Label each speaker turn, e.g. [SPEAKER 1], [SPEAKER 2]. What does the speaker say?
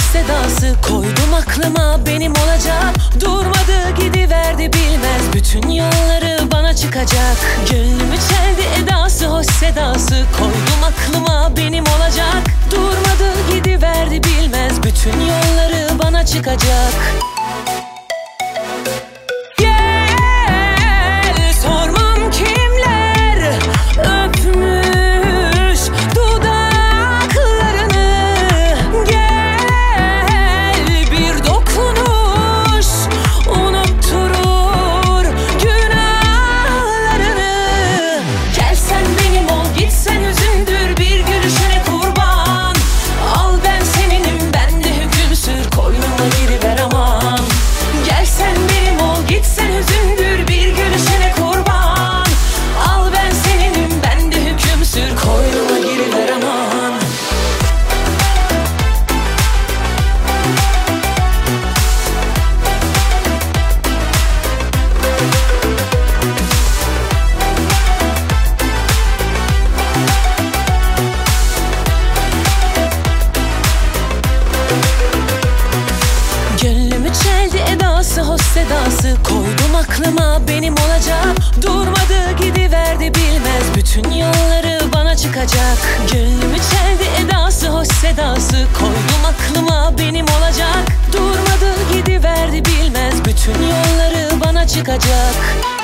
[SPEAKER 1] sedası. Koydum aklıma benim olacak. Durmadı gidiverdi bilmez. Bütün yolları bana çıkacak. Gönlümü çeldi edası hoş sedası. Koydum aklıma benim olacak. Durmadı gidiverdi bilmez. Bütün yolları bana çıkacak bana çıkacak Gönlümü çeldi edası hoş sedası. Koydum aklıma benim olacak. Durmadı gidiverdi bilmez. Bütün yolları bana çıkacak